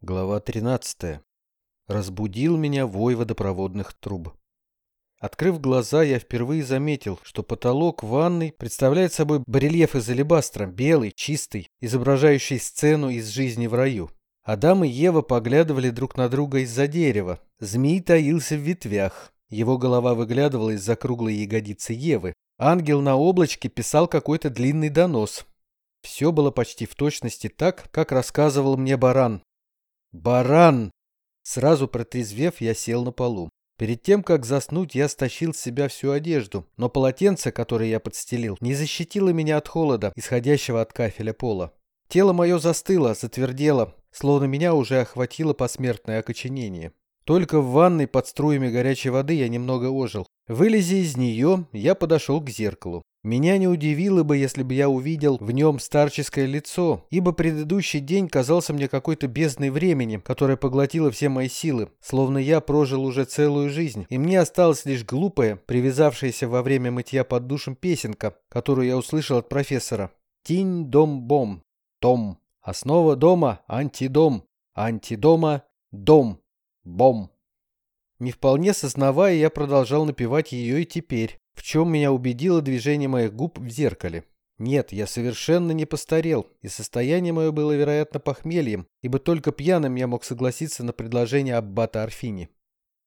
Глава 13. Разбудил меня вой водопроводных труб. Открыв глаза, я впервые заметил, что потолок ванной представляет собой барельеф из алебастра, белый, чистый, изображающий сцену из жизни в раю. Адам и Ева поглядывали друг на друга из-за дерева. Змей таился в ветвях. Его голова выглядывала из-за круглой ягодицы Евы. Ангел на облачке писал какой-то длинный донос. Все было почти в точности так, как рассказывал мне баран, Баран! Сразу протрезвев, я сел на полу. Перед тем, как заснуть, я стащил с себя всю одежду, но полотенце, которое я подстелил, не защитило меня от холода, исходящего от кафеля пола. Тело мое застыло, затвердело, словно меня уже охватило посмертное окоченение. Только в ванной под струями горячей воды я немного ожил. Вылезя из нее, я подошел к зеркалу. Меня не удивило бы, если бы я увидел в нем старческое лицо, ибо предыдущий день казался мне какой-то бездной времени, которое поглотило все мои силы, словно я прожил уже целую жизнь, и мне осталась лишь глупая, привязавшаяся во время мытья под душем песенка, которую я услышал от профессора. Тинь-дом-бом. Том. Основа дома – антидом. Антидома – дом. Бом. Не вполне сознавая, я продолжал напевать ее и теперь, в чем меня убедило движение моих губ в зеркале. Нет, я совершенно не постарел, и состояние мое было, вероятно, похмельем, ибо только пьяным я мог согласиться на предложение аббата Арфини.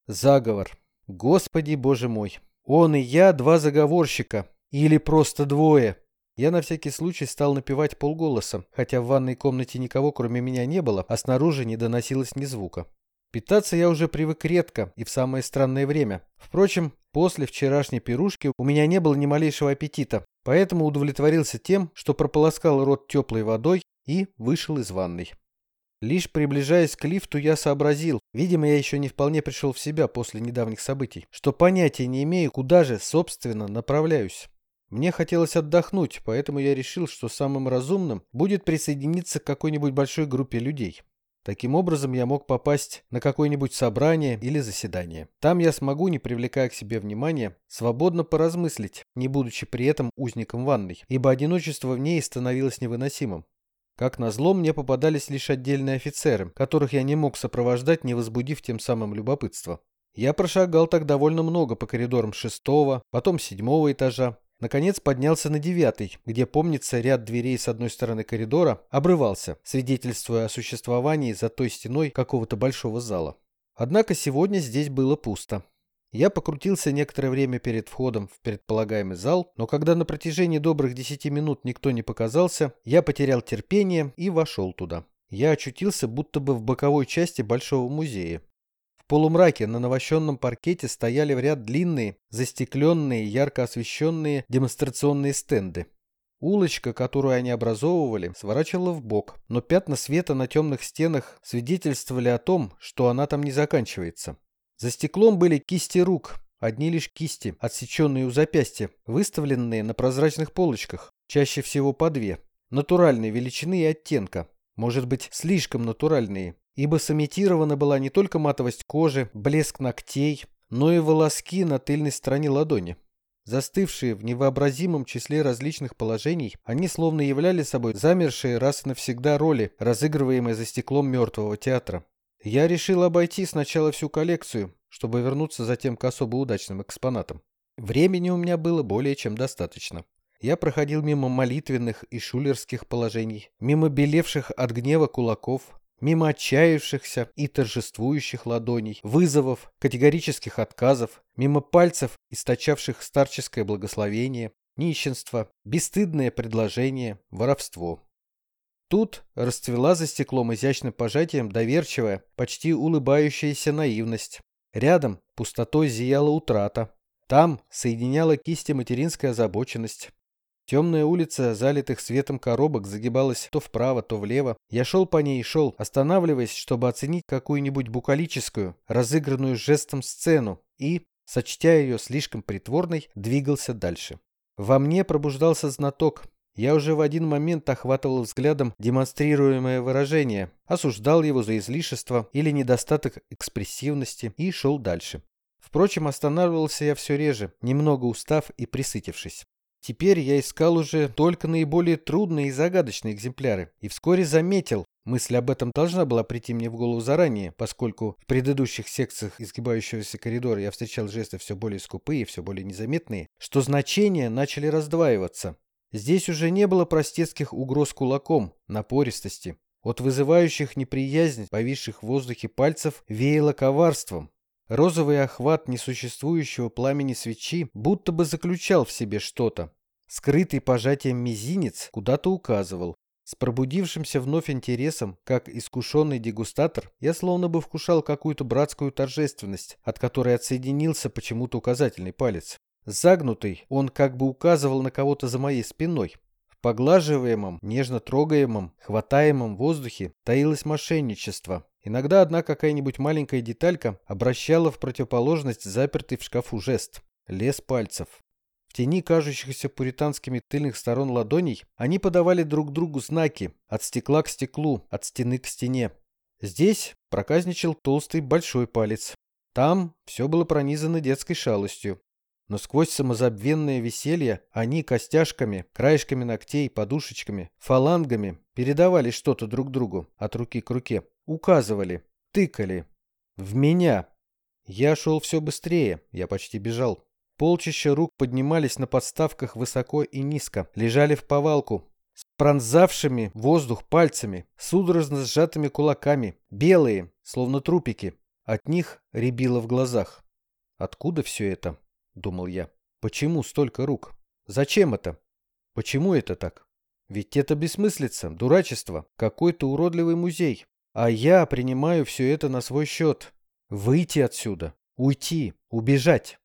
Заговор. Господи, боже мой. Он и я два заговорщика. Или просто двое. Я на всякий случай стал напевать полголоса, хотя в ванной комнате никого кроме меня не было, а снаружи не доносилось ни звука. Питаться я уже привык редко и в самое странное время. Впрочем, после вчерашней пирушки у меня не было ни малейшего аппетита, поэтому удовлетворился тем, что прополоскал рот теплой водой и вышел из ванной. Лишь приближаясь к лифту, я сообразил, видимо, я еще не вполне пришел в себя после недавних событий, что понятия не имею, куда же, собственно, направляюсь. Мне хотелось отдохнуть, поэтому я решил, что самым разумным будет присоединиться к какой-нибудь большой группе людей. Таким образом, я мог попасть на какое-нибудь собрание или заседание. Там я смогу, не привлекая к себе внимания, свободно поразмыслить, не будучи при этом узником ванной, ибо одиночество в ней становилось невыносимым. Как назло, мне попадались лишь отдельные офицеры, которых я не мог сопровождать, не возбудив тем самым любопытство. Я прошагал так довольно много по коридорам шестого, потом седьмого этажа, Наконец поднялся на девятый, где, помнится, ряд дверей с одной стороны коридора обрывался, свидетельствуя о существовании за той стеной какого-то большого зала. Однако сегодня здесь было пусто. Я покрутился некоторое время перед входом в предполагаемый зал, но когда на протяжении добрых десяти минут никто не показался, я потерял терпение и вошел туда. Я очутился будто бы в боковой части большого музея полумраке на навощенном паркете стояли в ряд длинные, застекленные, ярко освещенные демонстрационные стенды. Улочка, которую они образовывали, сворачивала в бок, но пятна света на темных стенах свидетельствовали о том, что она там не заканчивается. За стеклом были кисти рук, одни лишь кисти, отсеченные у запястья, выставленные на прозрачных полочках, чаще всего по две, натуральной величины и оттенка, может быть, слишком натуральные, ибо сымитирована была не только матовость кожи, блеск ногтей, но и волоски на тыльной стороне ладони. Застывшие в невообразимом числе различных положений, они словно являли собой замершие раз и навсегда роли, разыгрываемые за стеклом мертвого театра. Я решил обойти сначала всю коллекцию, чтобы вернуться затем к особо удачным экспонатам. Времени у меня было более чем достаточно. Я проходил мимо молитвенных и шулерских положений, мимо белевших от гнева кулаков, мимо отчаявшихся и торжествующих ладоней, вызовов, категорических отказов, мимо пальцев, источавших старческое благословение, нищенство, бесстыдное предложение, воровство. Тут расцвела за стеклом изящным пожатием доверчивая, почти улыбающаяся наивность. Рядом пустотой зияла утрата. Там соединяла кисти материнская озабоченность. Темная улица, залитых светом коробок, загибалась то вправо, то влево. Я шел по ней и шел, останавливаясь, чтобы оценить какую-нибудь букалическую, разыгранную жестом сцену, и, сочтя ее слишком притворной, двигался дальше. Во мне пробуждался знаток. Я уже в один момент охватывал взглядом демонстрируемое выражение, осуждал его за излишество или недостаток экспрессивности и шел дальше. Впрочем, останавливался я все реже, немного устав и присытившись. Теперь я искал уже только наиболее трудные и загадочные экземпляры, и вскоре заметил, Мысль об этом должна была прийти мне в голову заранее, поскольку в предыдущих секциях изгибающегося коридора я встречал жесты все более скупые, все более незаметные, что значения начали раздваиваться. Здесь уже не было простецких угроз кулаком, напористости. От вызывающих неприязнь, повисших в воздухе пальцев, веяло коварством. Розовый охват несуществующего пламени свечи будто бы заключал в себе что-то. Скрытый пожатием мизинец куда-то указывал. С пробудившимся вновь интересом, как искушенный дегустатор, я словно бы вкушал какую-то братскую торжественность, от которой отсоединился почему-то указательный палец. Загнутый, он как бы указывал на кого-то за моей спиной. Поглаживаемом, нежно трогаемом, хватаемом воздухе таилось мошенничество. Иногда одна какая-нибудь маленькая деталька обращала в противоположность запертый в шкафу жест. Лес пальцев. В тени кажущихся пуританскими тыльных сторон ладоней они подавали друг другу знаки от стекла к стеклу, от стены к стене. Здесь проказничал толстый большой палец. Там все было пронизано детской шалостью. Но сквозь самозабвенное веселье они костяшками, краешками ногтей, подушечками, фалангами передавали что-то друг другу от руки к руке, указывали, тыкали. В меня. Я шел все быстрее, я почти бежал. Полчища рук поднимались на подставках высоко и низко, лежали в повалку, с пронзавшими воздух пальцами, судорожно сжатыми кулаками, белые, словно трупики. От них рябило в глазах. «Откуда все это?» — думал я. «Почему столько рук? Зачем это? Почему это так? Ведь это бессмыслица, дурачество, какой-то уродливый музей. А я принимаю все это на свой счет. Выйти отсюда, уйти, убежать».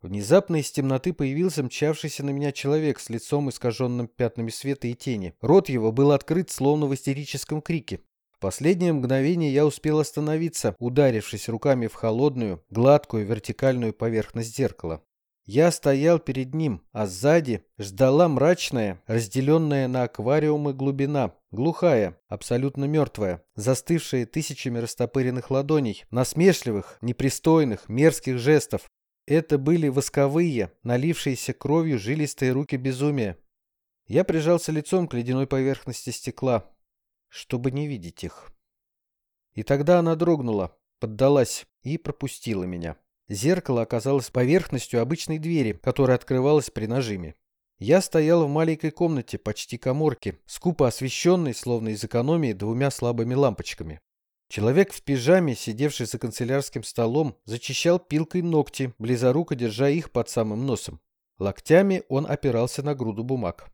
Внезапно из темноты появился мчавшийся на меня человек с лицом искаженным пятнами света и тени. Рот его был открыт, словно в истерическом крике. Последнее мгновение я успел остановиться, ударившись руками в холодную, гладкую, вертикальную поверхность зеркала. Я стоял перед ним, а сзади ждала мрачная, разделенная на аквариумы глубина, глухая, абсолютно мертвая, застывшая тысячами растопыренных ладоней, насмешливых, непристойных, мерзких жестов, это были восковые, налившиеся кровью жилистые руки безумия. Я прижался лицом к ледяной поверхности стекла, чтобы не видеть их. И тогда она дрогнула, поддалась и пропустила меня. Зеркало оказалось поверхностью обычной двери, которая открывалась при нажиме. Я стоял в маленькой комнате, почти коморке, скупо освещенной, словно из экономии, двумя слабыми лампочками. Человек в пижаме, сидевший за канцелярским столом, зачищал пилкой ногти, близоруко держа их под самым носом. Локтями он опирался на груду бумаг.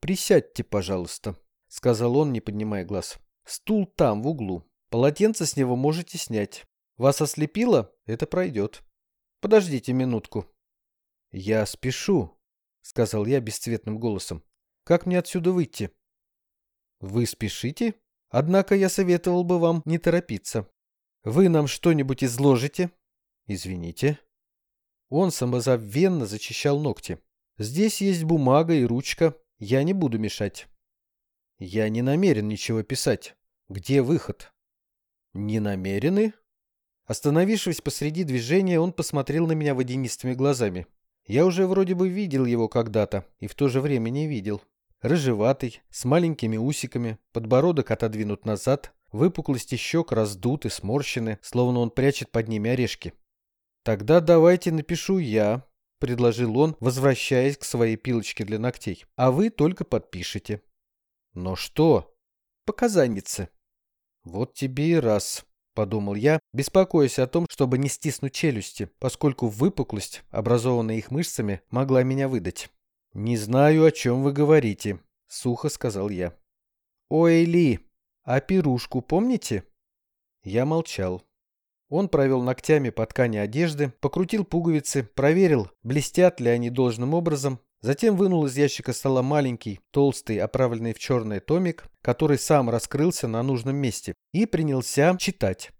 «Присядьте, пожалуйста», — сказал он, не поднимая глаз. «Стул там, в углу. Полотенце с него можете снять. Вас ослепило? Это пройдет. Подождите минутку». «Я спешу», — сказал я бесцветным голосом. «Как мне отсюда выйти?» «Вы спешите?» Однако я советовал бы вам не торопиться. Вы нам что-нибудь изложите? Извините. Он самозабвенно зачищал ногти. Здесь есть бумага и ручка. Я не буду мешать. Я не намерен ничего писать. Где выход? Не намерены? Остановившись посреди движения, он посмотрел на меня водянистыми глазами. Я уже вроде бы видел его когда-то и в то же время не видел. Рыжеватый, с маленькими усиками, подбородок отодвинут назад, выпуклости щек раздуты, сморщены, словно он прячет под ними орешки. «Тогда давайте напишу я», — предложил он, возвращаясь к своей пилочке для ногтей. «А вы только подпишите». «Но что?» «Показанницы». «Вот тебе и раз», — подумал я, беспокоясь о том, чтобы не стиснуть челюсти, поскольку выпуклость, образованная их мышцами, могла меня выдать. «Не знаю, о чем вы говорите», — сухо сказал я. «Ой, Ли, а пирушку помните?» Я молчал. Он провел ногтями по ткани одежды, покрутил пуговицы, проверил, блестят ли они должным образом, затем вынул из ящика стола маленький, толстый, оправленный в черный томик, который сам раскрылся на нужном месте, и принялся читать.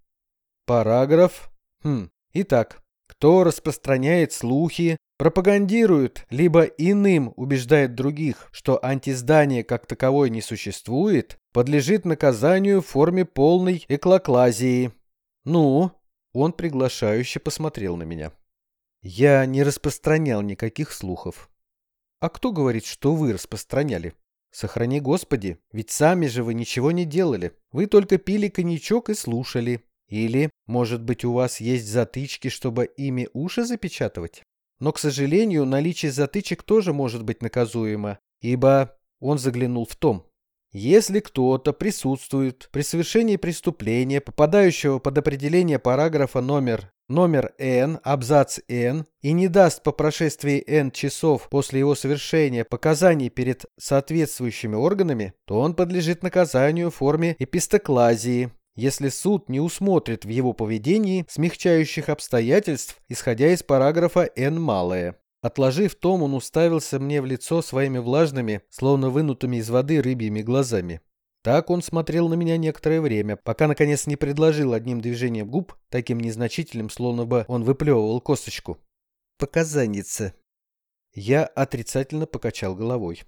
Параграф. Хм. Итак, кто распространяет слухи, пропагандирует, либо иным убеждает других, что антиздание как таковое не существует, подлежит наказанию в форме полной эклоклазии. Ну, он приглашающе посмотрел на меня. Я не распространял никаких слухов. А кто говорит, что вы распространяли? Сохрани Господи, ведь сами же вы ничего не делали. Вы только пили коньячок и слушали. Или, может быть, у вас есть затычки, чтобы ими уши запечатывать? Но, к сожалению, наличие затычек тоже может быть наказуемо, ибо он заглянул в том. Если кто-то присутствует при совершении преступления, попадающего под определение параграфа номер номер N, абзац N, и не даст по прошествии N часов после его совершения показаний перед соответствующими органами, то он подлежит наказанию в форме эпистоклазии, если суд не усмотрит в его поведении смягчающих обстоятельств, исходя из параграфа N малое. Отложив том, он уставился мне в лицо своими влажными, словно вынутыми из воды рыбьими глазами. Так он смотрел на меня некоторое время, пока наконец не предложил одним движением губ, таким незначительным, словно бы он выплевывал косточку. «Показанница». Я отрицательно покачал головой.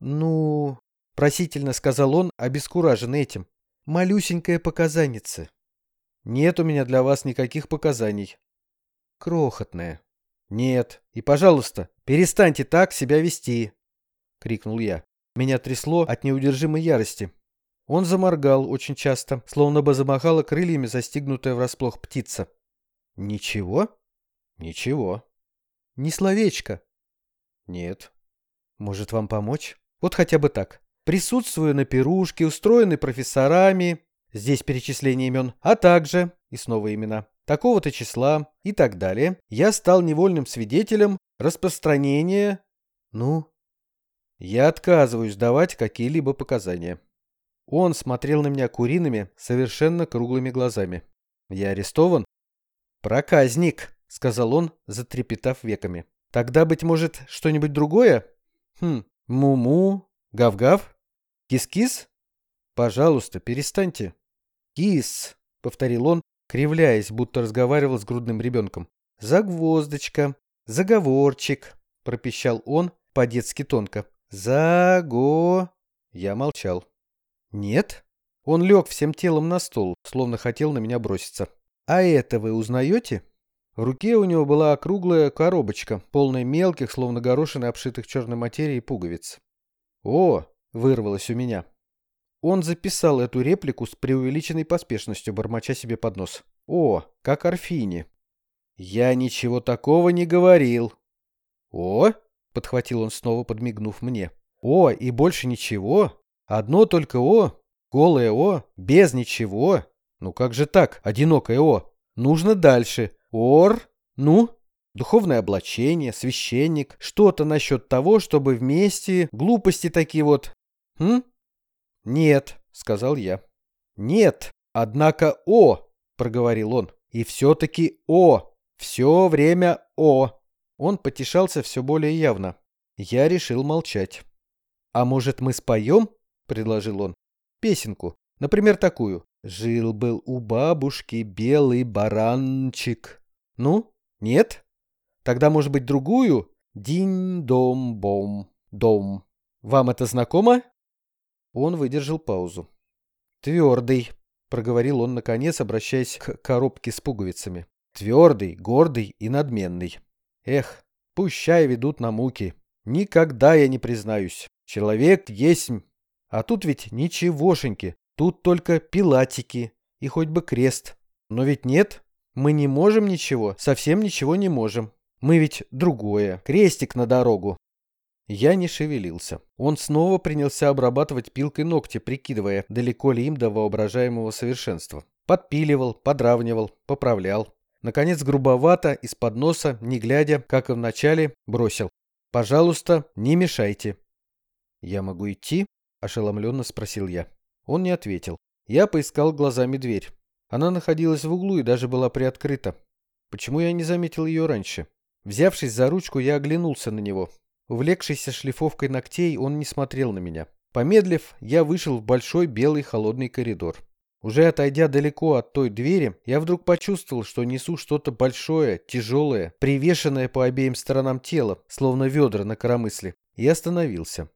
«Ну...» — просительно сказал он, обескураженный этим. «Малюсенькая показанница». «Нет у меня для вас никаких показаний». «Крохотная». «Нет. И, пожалуйста, перестаньте так себя вести!» — крикнул я. Меня трясло от неудержимой ярости. Он заморгал очень часто, словно бы замахала крыльями застигнутая врасплох птица. «Ничего?» «Ничего». «Ни словечко?» «Нет». «Может, вам помочь?» «Вот хотя бы так. Присутствую на пирушке, устроенной профессорами...» Здесь перечисление имен, а также, и снова имена, такого-то числа и так далее, я стал невольным свидетелем распространения... Ну, я отказываюсь давать какие-либо показания. Он смотрел на меня куриными, совершенно круглыми глазами. Я арестован? Проказник, сказал он, затрепетав веками. Тогда, быть может, что-нибудь другое? Хм, му-му, гав-гав, кис-кис? Пожалуйста, перестаньте. Кис, повторил он, кривляясь, будто разговаривал с грудным ребенком. Загвоздочка, заговорчик, пропищал он по-детски тонко. «Заго...» Я молчал. «Нет?» Он лег всем телом на стол, словно хотел на меня броситься. «А это вы узнаете?» В руке у него была округлая коробочка, полная мелких, словно горошины, обшитых черной материей пуговиц. «О!» — вырвалось у меня. Он записал эту реплику с преувеличенной поспешностью, бормоча себе под нос. «О, как Арфини!» «Я ничего такого не говорил!» «О!» — подхватил он снова, подмигнув мне. «О, и больше ничего? Одно только О? Голое О? Без ничего? Ну как же так, одинокое О? Нужно дальше. Ор? Ну?» Духовное облачение, священник, что-то насчет того, чтобы вместе, глупости такие вот. Хм? Нет, сказал я. Нет, однако О, проговорил он. И все-таки О. Все время О. Он потешался все более явно. Я решил молчать. «А может, мы споем?» — предложил он. «Песенку. Например, такую. «Жил-был у бабушки белый баранчик». Ну, нет? Тогда, может быть, другую? «Динь-дом-бом, дом». Вам это знакомо?» Он выдержал паузу. «Твердый», — проговорил он, наконец, обращаясь к коробке с пуговицами. «Твердый, гордый и надменный. Эх, пущай ведут на муки. Никогда я не признаюсь. Человек есть... А тут ведь ничегошеньки. Тут только пилатики. И хоть бы крест. Но ведь нет. Мы не можем ничего. Совсем ничего не можем. Мы ведь другое. Крестик на дорогу. Я не шевелился. Он снова принялся обрабатывать пилкой ногти, прикидывая, далеко ли им до воображаемого совершенства. Подпиливал, подравнивал, поправлял. Наконец, грубовато, из-под носа, не глядя, как и в начале, бросил. «Пожалуйста, не мешайте». «Я могу идти?» – ошеломленно спросил я. Он не ответил. Я поискал глазами дверь. Она находилась в углу и даже была приоткрыта. Почему я не заметил ее раньше? Взявшись за ручку, я оглянулся на него. Увлекшийся шлифовкой ногтей, он не смотрел на меня. Помедлив, я вышел в большой белый холодный коридор. Уже отойдя далеко от той двери, я вдруг почувствовал, что несу что-то большое, тяжелое, привешенное по обеим сторонам тела, словно ведра на коромысле, и остановился.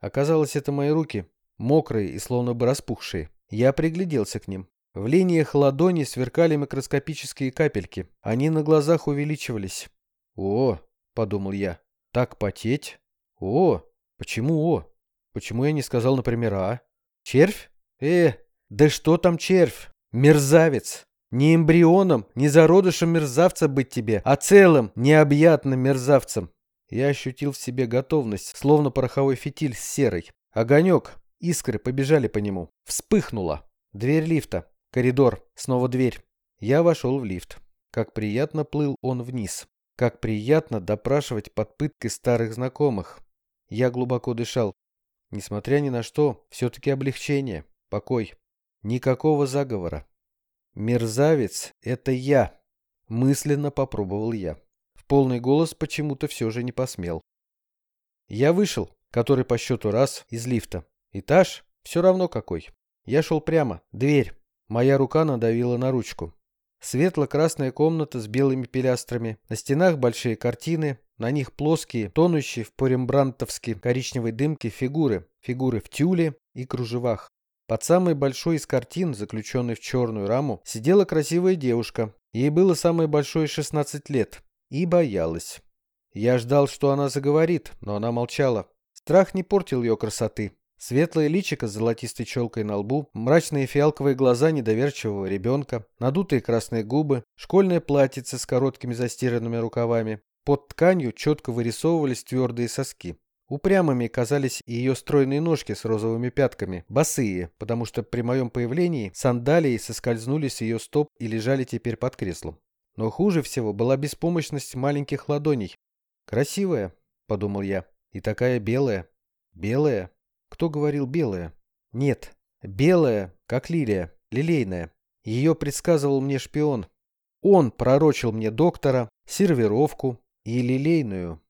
Оказалось, это мои руки, мокрые и словно бы распухшие. Я пригляделся к ним. В линиях ладони сверкали микроскопические капельки. Они на глазах увеличивались. «О!» — подумал я. «Так потеть? О! Почему о?» Почему я не сказал, например, «а»? Червь? Э, да что там червь? Мерзавец! Не эмбрионом, не зародышем мерзавца быть тебе, а целым, необъятным мерзавцем. Я ощутил в себе готовность, словно пороховой фитиль с серой. Огонек, искры побежали по нему. Вспыхнуло. Дверь лифта. Коридор. Снова дверь. Я вошел в лифт. Как приятно плыл он вниз. Как приятно допрашивать под пыткой старых знакомых. Я глубоко дышал. Несмотря ни на что, все-таки облегчение, покой. Никакого заговора. «Мерзавец — это я!» — мысленно попробовал я. В полный голос почему-то все же не посмел. Я вышел, который по счету раз, из лифта. Этаж все равно какой. Я шел прямо, дверь. Моя рука надавила на ручку. Светло-красная комната с белыми пилястрами. На стенах большие картины, на них плоские, тонущие в порембрантовской коричневой дымке фигуры. Фигуры в тюле и кружевах. Под самой большой из картин, заключенной в черную раму, сидела красивая девушка. Ей было самое большое 16 лет. И боялась. Я ждал, что она заговорит, но она молчала. Страх не портил ее красоты. Светлое личико с золотистой челкой на лбу, мрачные фиалковые глаза недоверчивого ребенка, надутые красные губы, школьное платьице с короткими застиранными рукавами. Под тканью четко вырисовывались твердые соски. Упрямыми казались и ее стройные ножки с розовыми пятками, босые, потому что при моем появлении сандалии соскользнули с ее стоп и лежали теперь под креслом. Но хуже всего была беспомощность маленьких ладоней. «Красивая», — подумал я, — «и такая белая». «Белая? Кто говорил белая?» «Нет, белая, как лилия, лилейная. Ее предсказывал мне шпион. Он пророчил мне доктора, сервировку и лилейную».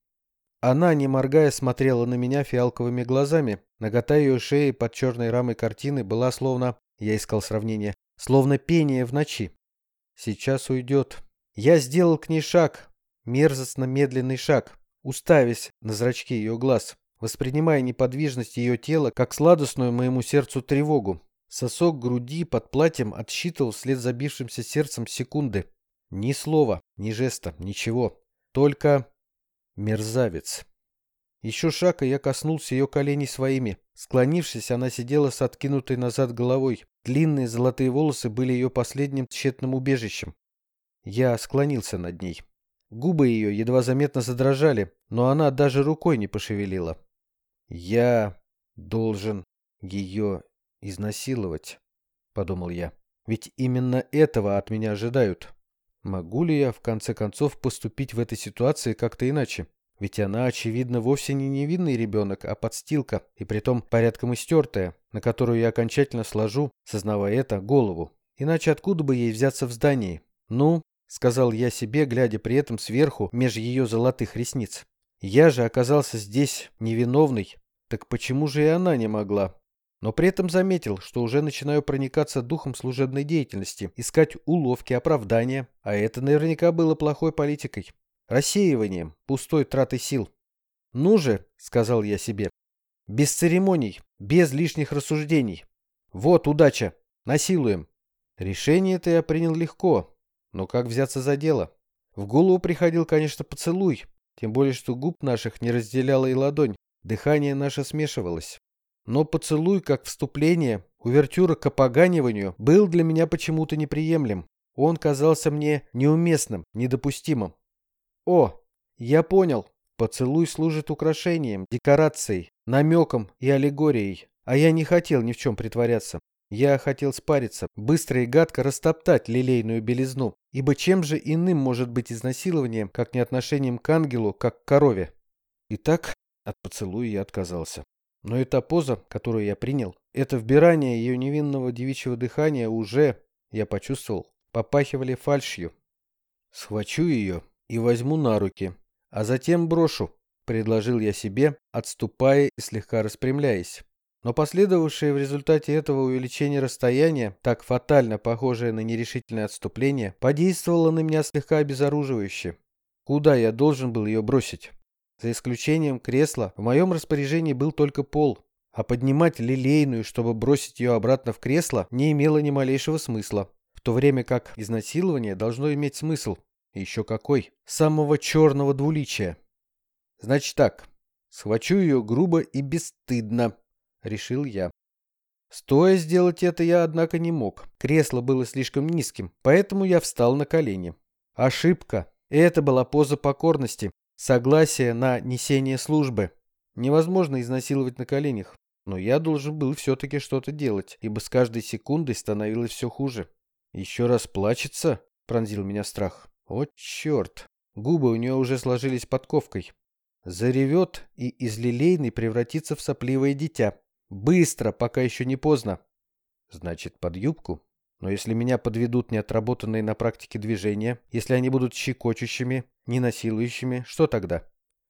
Она, не моргая, смотрела на меня фиалковыми глазами. Нагота ее шеи под черной рамой картины была словно, я искал сравнение, словно пение в ночи. Сейчас уйдет. Я сделал к ней шаг, мерзостно медленный шаг, уставясь на зрачки ее глаз, воспринимая неподвижность ее тела как сладостную моему сердцу тревогу. Сосок груди под платьем отсчитывал вслед забившимся сердцем секунды. Ни слова, ни жеста, ничего. Только Мерзавец. Еще шаг, и я коснулся ее коленей своими. Склонившись, она сидела с откинутой назад головой. Длинные золотые волосы были ее последним тщетным убежищем. Я склонился над ней. Губы ее едва заметно задрожали, но она даже рукой не пошевелила. «Я должен ее изнасиловать», — подумал я. «Ведь именно этого от меня ожидают». Могу ли я, в конце концов, поступить в этой ситуации как-то иначе? Ведь она, очевидно, вовсе не невинный ребенок, а подстилка, и притом порядком истертая, на которую я окончательно сложу, сознавая это, голову. Иначе откуда бы ей взяться в здании? Ну, сказал я себе, глядя при этом сверху меж ее золотых ресниц. Я же оказался здесь невиновный, так почему же и она не могла? Но при этом заметил, что уже начинаю проникаться духом служебной деятельности, искать уловки, оправдания, а это наверняка было плохой политикой. Рассеиванием, пустой тратой сил. «Ну же», — сказал я себе, — «без церемоний, без лишних рассуждений. Вот удача, насилуем». Решение это я принял легко, но как взяться за дело? В голову приходил, конечно, поцелуй, тем более, что губ наших не разделяла и ладонь, дыхание наше смешивалось. Но поцелуй, как вступление, увертюра к опоганиванию, был для меня почему-то неприемлем. Он казался мне неуместным, недопустимым. О, я понял. Поцелуй служит украшением, декорацией, намеком и аллегорией. А я не хотел ни в чем притворяться. Я хотел спариться, быстро и гадко растоптать лилейную белизну, ибо чем же иным может быть изнасилование, как не отношением к ангелу, как к корове? Итак, от поцелуя я отказался. Но эта поза, которую я принял, это вбирание ее невинного девичьего дыхания уже, я почувствовал, попахивали фальшью. Схвачу ее и возьму на руки, а затем брошу, предложил я себе, отступая и слегка распрямляясь. Но последовавшее в результате этого увеличение расстояния, так фатально похожее на нерешительное отступление, подействовало на меня слегка обезоруживающе. Куда я должен был ее бросить? За исключением кресла, в моем распоряжении был только пол, а поднимать лилейную, чтобы бросить ее обратно в кресло, не имело ни малейшего смысла. В то время как изнасилование должно иметь смысл. еще какой. Самого черного двуличия. Значит так. Схвачу ее грубо и бесстыдно. решил я. Стоя сделать это я, однако, не мог. Кресло было слишком низким, поэтому я встал на колени. Ошибка. Это была поза покорности, согласие на несение службы. Невозможно изнасиловать на коленях. Но я должен был все-таки что-то делать, ибо с каждой секундой становилось все хуже. «Еще раз плачется?» — пронзил меня страх. «О, черт!» Губы у нее уже сложились подковкой. Заревет и из лилейной превратится в сопливое дитя. Быстро, пока еще не поздно. Значит, под юбку? Но если меня подведут неотработанные на практике движения, если они будут щекочущими, ненасилующими, что тогда?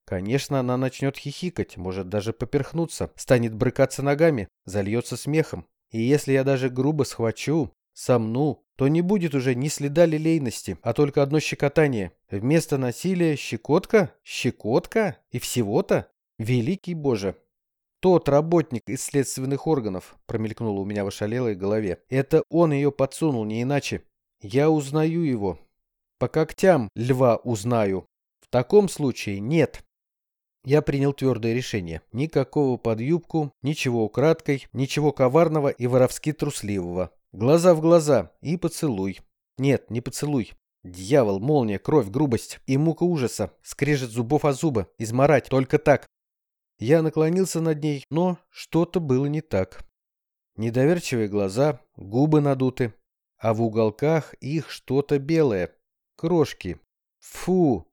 Конечно, она начнет хихикать, может даже поперхнуться, станет брыкаться ногами, зальется смехом. И если я даже грубо схвачу, сомну, то не будет уже ни следа лилейности, а только одно щекотание. Вместо насилия щекотка? Щекотка? И всего-то? Великий Боже! Тот работник из следственных органов, промелькнуло у меня в ошалелой голове. Это он ее подсунул, не иначе. Я узнаю его. По когтям льва узнаю. В таком случае нет. Я принял твердое решение. Никакого под юбку, ничего украдкой, ничего коварного и воровски трусливого. Глаза в глаза и поцелуй. Нет, не поцелуй. Дьявол, молния, кровь, грубость и мука ужаса. Скрежет зубов о зубы. Изморать, только так. Я наклонился над ней, но что-то было не так. Недоверчивые глаза, губы надуты, а в уголках их что-то белое. Крошки. Фу,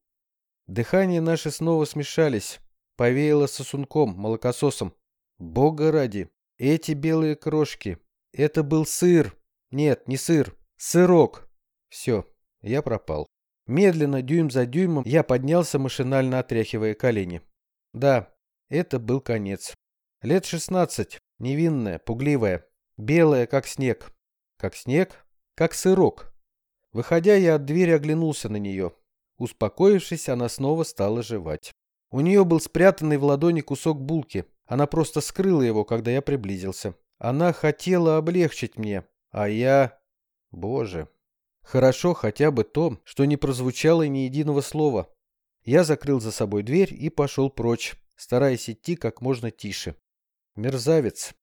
Дыхания наши снова смешались. Повеяло сосунком, молокососом. Бога ради, эти белые крошки. Это был сыр. Нет, не сыр. Сырок. Все, я пропал. Медленно, дюйм за дюймом, я поднялся, машинально отряхивая колени. Да, это был конец. Лет шестнадцать, невинная, пугливая, белая, как снег. Как снег? Как сырок. Выходя, я от двери оглянулся на нее. Успокоившись, она снова стала жевать. У нее был спрятанный в ладони кусок булки. Она просто скрыла его, когда я приблизился. Она хотела облегчить мне, а я... Боже. Хорошо хотя бы то, что не прозвучало ни единого слова. Я закрыл за собой дверь и пошел прочь, стараясь идти как можно тише. Мерзавец.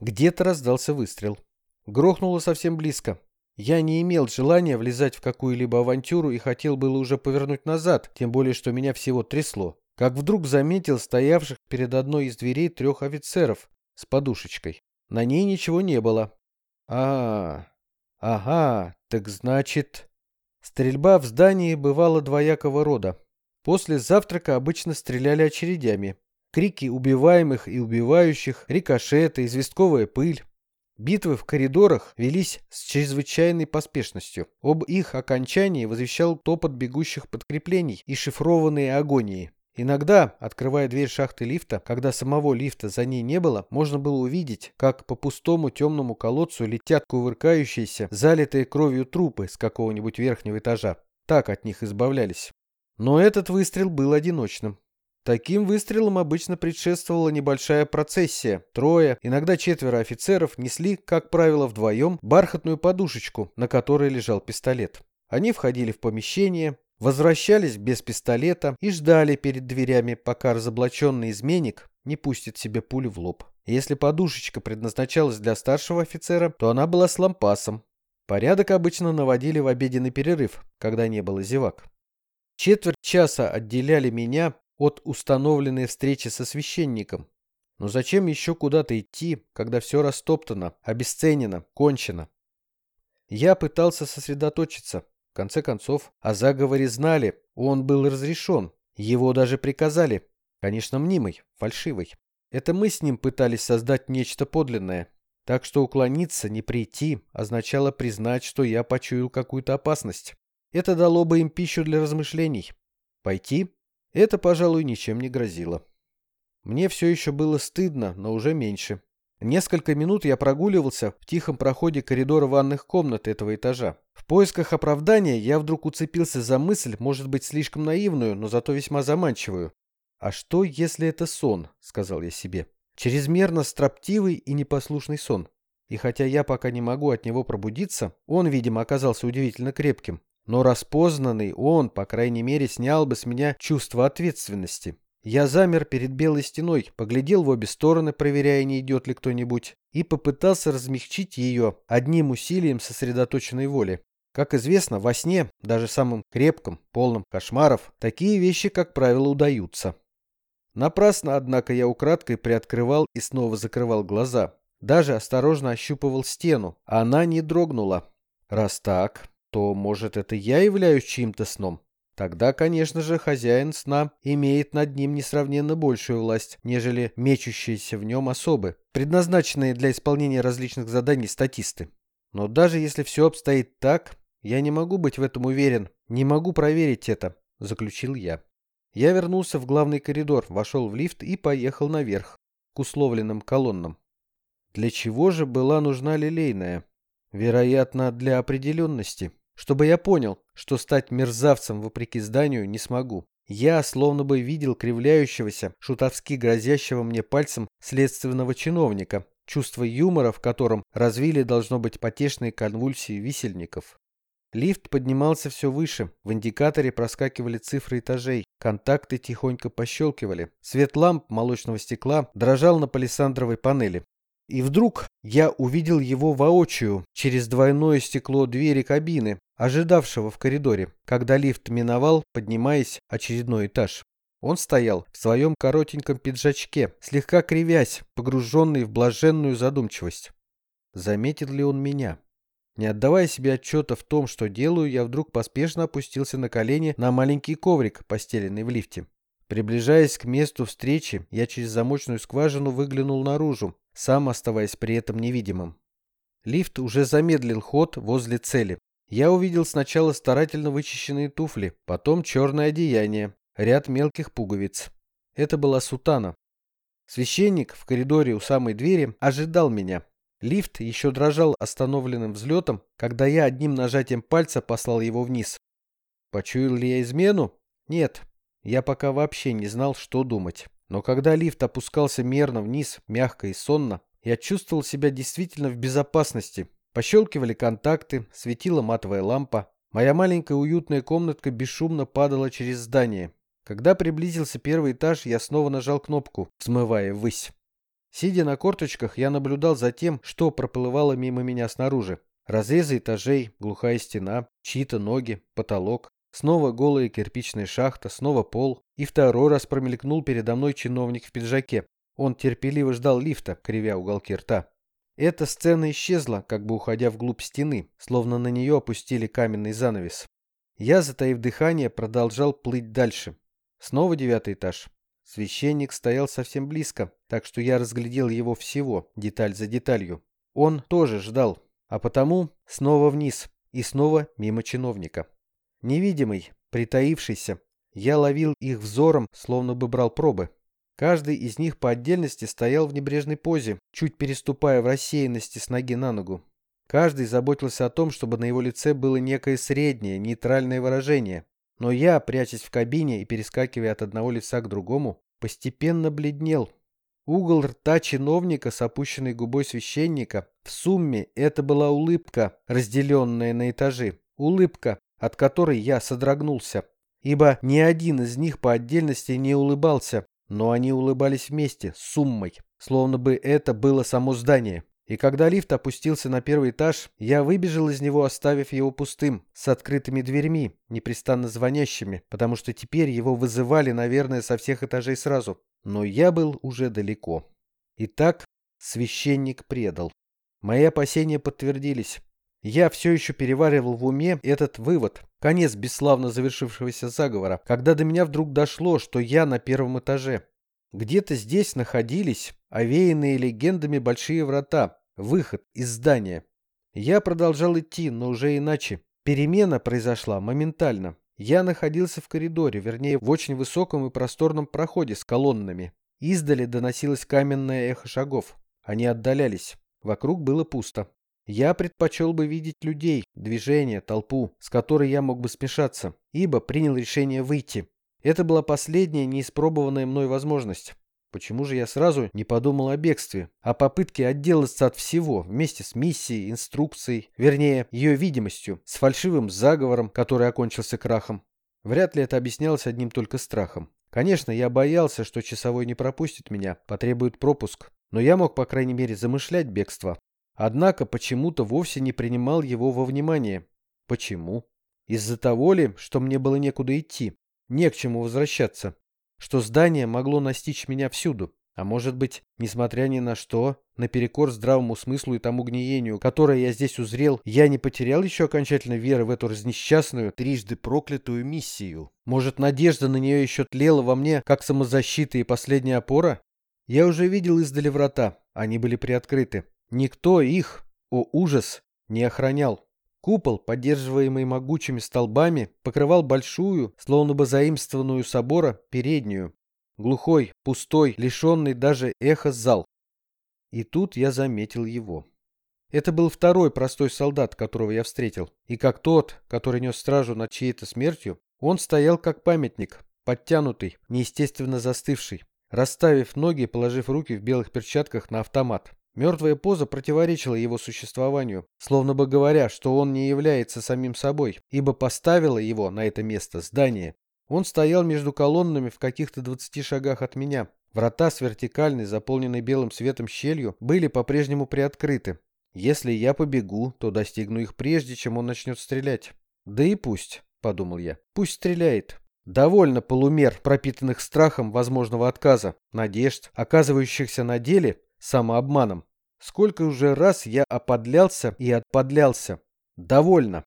Где-то раздался выстрел. Грохнуло совсем близко. Я не имел желания влезать в какую-либо авантюру и хотел было уже повернуть назад, тем более, что меня всего трясло. Как вдруг заметил стоявших перед одной из дверей трех офицеров с подушечкой. На ней ничего не было. А, ага, так значит... Стрельба в здании бывала двоякого рода. После завтрака обычно стреляли очередями. Крики убиваемых и убивающих, рикошеты, известковая пыль. Битвы в коридорах велись с чрезвычайной поспешностью. Об их окончании возвещал топот бегущих подкреплений и шифрованные агонии. Иногда, открывая дверь шахты лифта, когда самого лифта за ней не было, можно было увидеть, как по пустому темному колодцу летят кувыркающиеся, залитые кровью трупы с какого-нибудь верхнего этажа. Так от них избавлялись. Но этот выстрел был одиночным. Таким выстрелом обычно предшествовала небольшая процессия. Трое, иногда четверо офицеров несли, как правило, вдвоем бархатную подушечку, на которой лежал пистолет. Они входили в помещение, возвращались без пистолета и ждали перед дверями, пока разоблаченный изменник не пустит себе пулю в лоб. Если подушечка предназначалась для старшего офицера, то она была с лампасом. Порядок обычно наводили в обеденный перерыв, когда не было зевак. Четверть часа отделяли меня от установленной встречи со священником. Но зачем еще куда-то идти, когда все растоптано, обесценено, кончено? Я пытался сосредоточиться. В конце концов, о заговоре знали, он был разрешен. Его даже приказали. Конечно, мнимый, фальшивый. Это мы с ним пытались создать нечто подлинное. Так что уклониться, не прийти, означало признать, что я почуял какую-то опасность. Это дало бы им пищу для размышлений. Пойти это, пожалуй, ничем не грозило. Мне все еще было стыдно, но уже меньше. Несколько минут я прогуливался в тихом проходе коридора ванных комнат этого этажа. В поисках оправдания я вдруг уцепился за мысль, может быть, слишком наивную, но зато весьма заманчивую. «А что, если это сон?» — сказал я себе. «Чрезмерно строптивый и непослушный сон. И хотя я пока не могу от него пробудиться, он, видимо, оказался удивительно крепким. Но распознанный он, по крайней мере, снял бы с меня чувство ответственности. Я замер перед белой стеной, поглядел в обе стороны, проверяя, не идет ли кто-нибудь, и попытался размягчить ее одним усилием сосредоточенной воли. Как известно, во сне, даже самым крепком, полным кошмаров, такие вещи, как правило, удаются. Напрасно, однако, я украдкой приоткрывал и снова закрывал глаза. Даже осторожно ощупывал стену, а она не дрогнула. Раз так, то, может, это я являюсь чьим-то сном? Тогда, конечно же, хозяин сна имеет над ним несравненно большую власть, нежели мечущиеся в нем особы, предназначенные для исполнения различных заданий статисты. Но даже если все обстоит так, я не могу быть в этом уверен, не могу проверить это, заключил я. Я вернулся в главный коридор, вошел в лифт и поехал наверх, к условленным колоннам. Для чего же была нужна лилейная? Вероятно, для определенности. Чтобы я понял, что стать мерзавцем вопреки зданию не смогу. Я словно бы видел кривляющегося, шутовски грозящего мне пальцем следственного чиновника, чувство юмора в котором развили должно быть потешные конвульсии висельников. Лифт поднимался все выше, в индикаторе проскакивали цифры этажей, контакты тихонько пощелкивали, свет ламп молочного стекла дрожал на палисандровой панели. И вдруг я увидел его воочию через двойное стекло двери кабины, ожидавшего в коридоре, когда лифт миновал, поднимаясь очередной этаж. Он стоял в своем коротеньком пиджачке, слегка кривясь, погруженный в блаженную задумчивость. Заметил ли он меня? Не отдавая себе отчета в том, что делаю, я вдруг поспешно опустился на колени на маленький коврик, постеленный в лифте. Приближаясь к месту встречи, я через замочную скважину выглянул наружу, сам оставаясь при этом невидимым. Лифт уже замедлил ход возле цели. Я увидел сначала старательно вычищенные туфли, потом черное одеяние, ряд мелких пуговиц. Это была сутана. Священник в коридоре у самой двери ожидал меня. Лифт еще дрожал остановленным взлетом, когда я одним нажатием пальца послал его вниз. Почуял ли я измену? Нет. Я пока вообще не знал, что думать. Но когда лифт опускался мерно вниз, мягко и сонно, я чувствовал себя действительно в безопасности. Пощелкивали контакты, светила матовая лампа. Моя маленькая уютная комнатка бесшумно падала через здание. Когда приблизился первый этаж, я снова нажал кнопку, взмывая ввысь. Сидя на корточках, я наблюдал за тем, что проплывало мимо меня снаружи. Разрезы этажей, глухая стена, чьи-то ноги, потолок. Снова голая кирпичная шахта, снова пол, и второй раз промелькнул передо мной чиновник в пиджаке. Он терпеливо ждал лифта, кривя уголки рта. Эта сцена исчезла, как бы уходя вглубь стены, словно на нее опустили каменный занавес. Я, затаив дыхание, продолжал плыть дальше. Снова девятый этаж. Священник стоял совсем близко, так что я разглядел его всего, деталь за деталью. Он тоже ждал, а потому снова вниз и снова мимо чиновника. Невидимый, притаившийся, я ловил их взором, словно бы брал пробы. Каждый из них по отдельности стоял в небрежной позе, чуть переступая в рассеянности с ноги на ногу. Каждый заботился о том, чтобы на его лице было некое среднее, нейтральное выражение. Но я, прячась в кабине и перескакивая от одного лица к другому, постепенно бледнел. Угол рта чиновника с опущенной губой священника, в сумме это была улыбка, разделенная на этажи. Улыбка, от которой я содрогнулся, ибо ни один из них по отдельности не улыбался, но они улыбались вместе, суммой, словно бы это было само здание. И когда лифт опустился на первый этаж, я выбежал из него, оставив его пустым, с открытыми дверьми, непрестанно звонящими, потому что теперь его вызывали, наверное, со всех этажей сразу. Но я был уже далеко. Итак, священник предал. Мои опасения подтвердились. Я все еще переваривал в уме этот вывод, конец бесславно завершившегося заговора, когда до меня вдруг дошло, что я на первом этаже. Где-то здесь находились овеянные легендами большие врата, выход из здания. Я продолжал идти, но уже иначе. Перемена произошла моментально. Я находился в коридоре, вернее, в очень высоком и просторном проходе с колоннами. Издали доносилось каменное эхо шагов. Они отдалялись. Вокруг было пусто. Я предпочел бы видеть людей, движение, толпу, с которой я мог бы смешаться, ибо принял решение выйти. Это была последняя неиспробованная мной возможность. Почему же я сразу не подумал о бегстве, о попытке отделаться от всего вместе с миссией, инструкцией, вернее, ее видимостью, с фальшивым заговором, который окончился крахом? Вряд ли это объяснялось одним только страхом. Конечно, я боялся, что часовой не пропустит меня, потребует пропуск, но я мог, по крайней мере, замышлять бегство. Однако почему-то вовсе не принимал его во внимание. Почему? Из-за того ли, что мне было некуда идти, не к чему возвращаться, что здание могло настичь меня всюду, а может быть, несмотря ни на что, наперекор здравому смыслу и тому гниению, которое я здесь узрел, я не потерял еще окончательно веры в эту разнесчастную, трижды проклятую миссию. Может, надежда на нее еще тлела во мне, как самозащита и последняя опора? Я уже видел издали врата, они были приоткрыты. Никто их, о ужас, не охранял. Купол, поддерживаемый могучими столбами, покрывал большую, словно бы заимствованную собора, переднюю. Глухой, пустой, лишенный даже эха зал. И тут я заметил его. Это был второй простой солдат, которого я встретил. И как тот, который нес стражу над чьей-то смертью, он стоял как памятник, подтянутый, неестественно застывший, расставив ноги и положив руки в белых перчатках на автомат. Мертвая поза противоречила его существованию, словно бы говоря, что он не является самим собой, ибо поставило его на это место здание. Он стоял между колоннами в каких-то двадцати шагах от меня. Врата с вертикальной, заполненной белым светом щелью, были по-прежнему приоткрыты. Если я побегу, то достигну их прежде, чем он начнет стрелять. Да и пусть, подумал я, пусть стреляет. Довольно полумер, пропитанных страхом возможного отказа, надежд, оказывающихся на деле самообманом. Сколько уже раз я оподлялся и отподлялся. Довольно.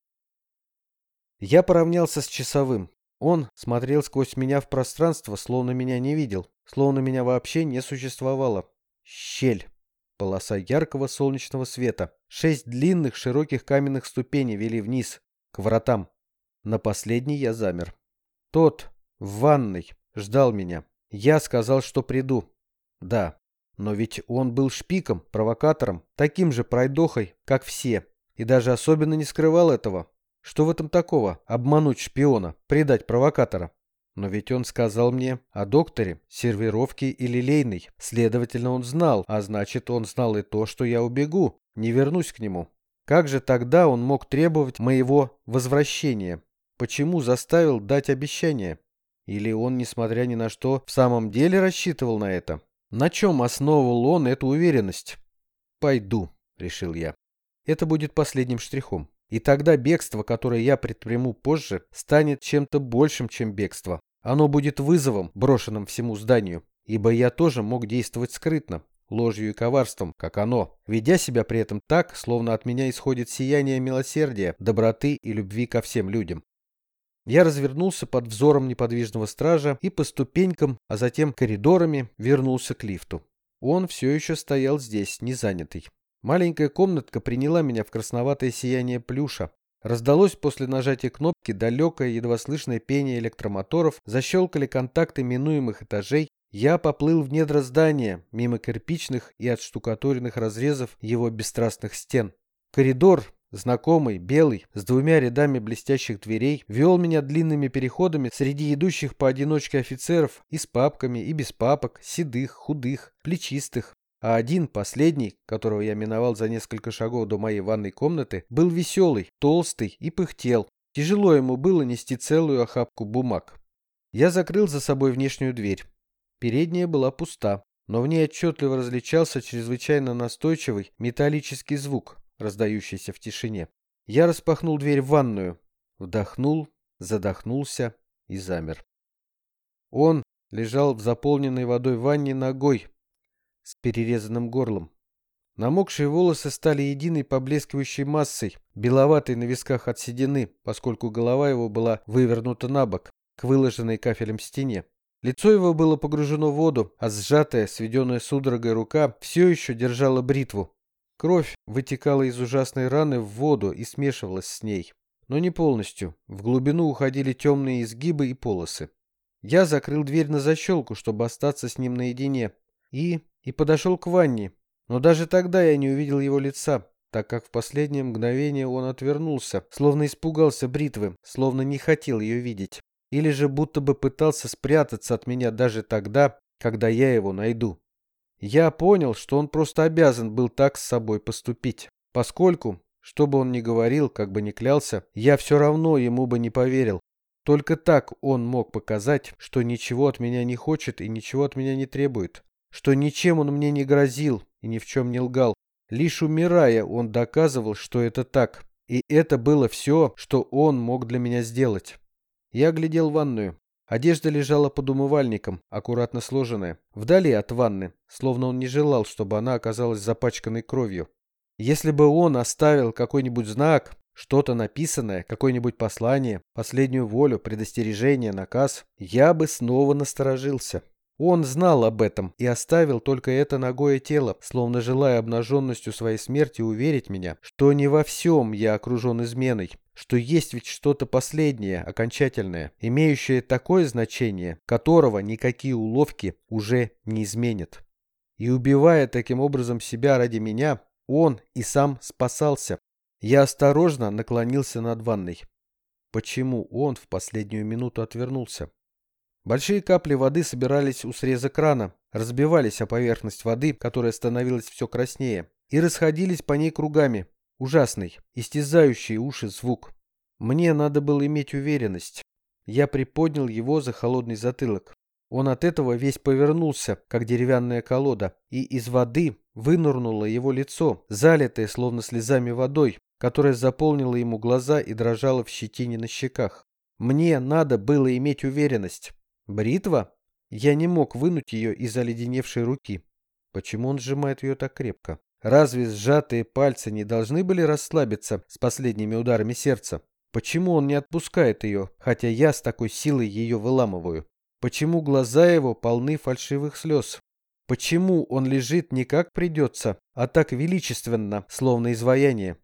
Я поравнялся с часовым. Он смотрел сквозь меня в пространство, словно меня не видел, словно меня вообще не существовало. Щель. Полоса яркого солнечного света. Шесть длинных широких каменных ступеней вели вниз, к вратам. На последней я замер. Тот, в ванной, ждал меня. Я сказал, что приду. Да, но ведь он был шпиком, провокатором, таким же пройдохой, как все, и даже особенно не скрывал этого. Что в этом такого? Обмануть шпиона, предать провокатора. Но ведь он сказал мне о докторе, сервировке и лилейной. Следовательно, он знал, а значит, он знал и то, что я убегу, не вернусь к нему. Как же тогда он мог требовать моего возвращения? Почему заставил дать обещание? Или он, несмотря ни на что, в самом деле рассчитывал на это? На чем основывал он эту уверенность? «Пойду», — решил я. Это будет последним штрихом. И тогда бегство, которое я предприму позже, станет чем-то большим, чем бегство. Оно будет вызовом, брошенным всему зданию. Ибо я тоже мог действовать скрытно, ложью и коварством, как оно, ведя себя при этом так, словно от меня исходит сияние милосердия, доброты и любви ко всем людям. Я развернулся под взором неподвижного стража и по ступенькам, а затем коридорами вернулся к лифту. Он все еще стоял здесь, не занятый. Маленькая комнатка приняла меня в красноватое сияние плюша. Раздалось после нажатия кнопки далекое, едва слышное пение электромоторов, защелкали контакты минуемых этажей. Я поплыл в недра здания, мимо кирпичных и отштукатуренных разрезов его бесстрастных стен. Коридор, Знакомый, белый, с двумя рядами блестящих дверей, вел меня длинными переходами среди идущих поодиночке офицеров и с папками, и без папок, седых, худых, плечистых. А один, последний, которого я миновал за несколько шагов до моей ванной комнаты, был веселый, толстый и пыхтел. Тяжело ему было нести целую охапку бумаг. Я закрыл за собой внешнюю дверь. Передняя была пуста, но в ней отчетливо различался чрезвычайно настойчивый металлический звук, раздающийся в тишине. Я распахнул дверь в ванную, вдохнул, задохнулся и замер. Он лежал в заполненной водой ванне ногой с перерезанным горлом. Намокшие волосы стали единой поблескивающей массой, беловатой на висках от седины, поскольку голова его была вывернута на бок, к выложенной кафелем стене. Лицо его было погружено в воду, а сжатая, сведенная судорогой рука все еще держала бритву, Кровь вытекала из ужасной раны в воду и смешивалась с ней. Но не полностью. В глубину уходили темные изгибы и полосы. Я закрыл дверь на защелку, чтобы остаться с ним наедине. И... и подошел к ванне. Но даже тогда я не увидел его лица, так как в последнее мгновение он отвернулся, словно испугался бритвы, словно не хотел ее видеть. Или же будто бы пытался спрятаться от меня даже тогда, когда я его найду. Я понял, что он просто обязан был так с собой поступить, поскольку, что бы он ни говорил, как бы ни клялся, я все равно ему бы не поверил. Только так он мог показать, что ничего от меня не хочет и ничего от меня не требует, что ничем он мне не грозил и ни в чем не лгал. Лишь умирая, он доказывал, что это так. И это было все, что он мог для меня сделать. Я глядел ванную. Одежда лежала под умывальником, аккуратно сложенная, вдали от ванны, словно он не желал, чтобы она оказалась запачканной кровью. Если бы он оставил какой-нибудь знак, что-то написанное, какое-нибудь послание, последнюю волю, предостережение, наказ, я бы снова насторожился. Он знал об этом и оставил только это ногое тело, словно желая обнаженностью своей смерти уверить меня, что не во всем я окружен изменой, что есть ведь что-то последнее, окончательное, имеющее такое значение, которого никакие уловки уже не изменят. И убивая таким образом себя ради меня, он и сам спасался. Я осторожно наклонился над ванной. Почему он в последнюю минуту отвернулся? Большие капли воды собирались у среза крана, разбивались о поверхность воды, которая становилась все краснее, и расходились по ней кругами. Ужасный, истязающий уши звук. Мне надо было иметь уверенность. Я приподнял его за холодный затылок. Он от этого весь повернулся, как деревянная колода, и из воды вынырнуло его лицо, залитое словно слезами водой, которая заполнила ему глаза и дрожала в щетине на щеках. Мне надо было иметь уверенность. Бритва? Я не мог вынуть ее из оледеневшей руки. Почему он сжимает ее так крепко? Разве сжатые пальцы не должны были расслабиться с последними ударами сердца? Почему он не отпускает ее, хотя я с такой силой ее выламываю? Почему глаза его полны фальшивых слез? Почему он лежит не как придется, а так величественно, словно изваяние?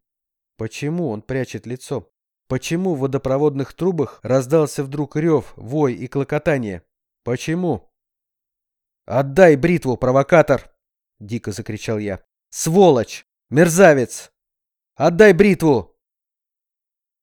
Почему он прячет лицо? Почему в водопроводных трубах раздался вдруг рев, вой и клокотание? Почему? «Отдай бритву, провокатор!» — дико закричал я. «Сволочь! Мерзавец! Отдай бритву!»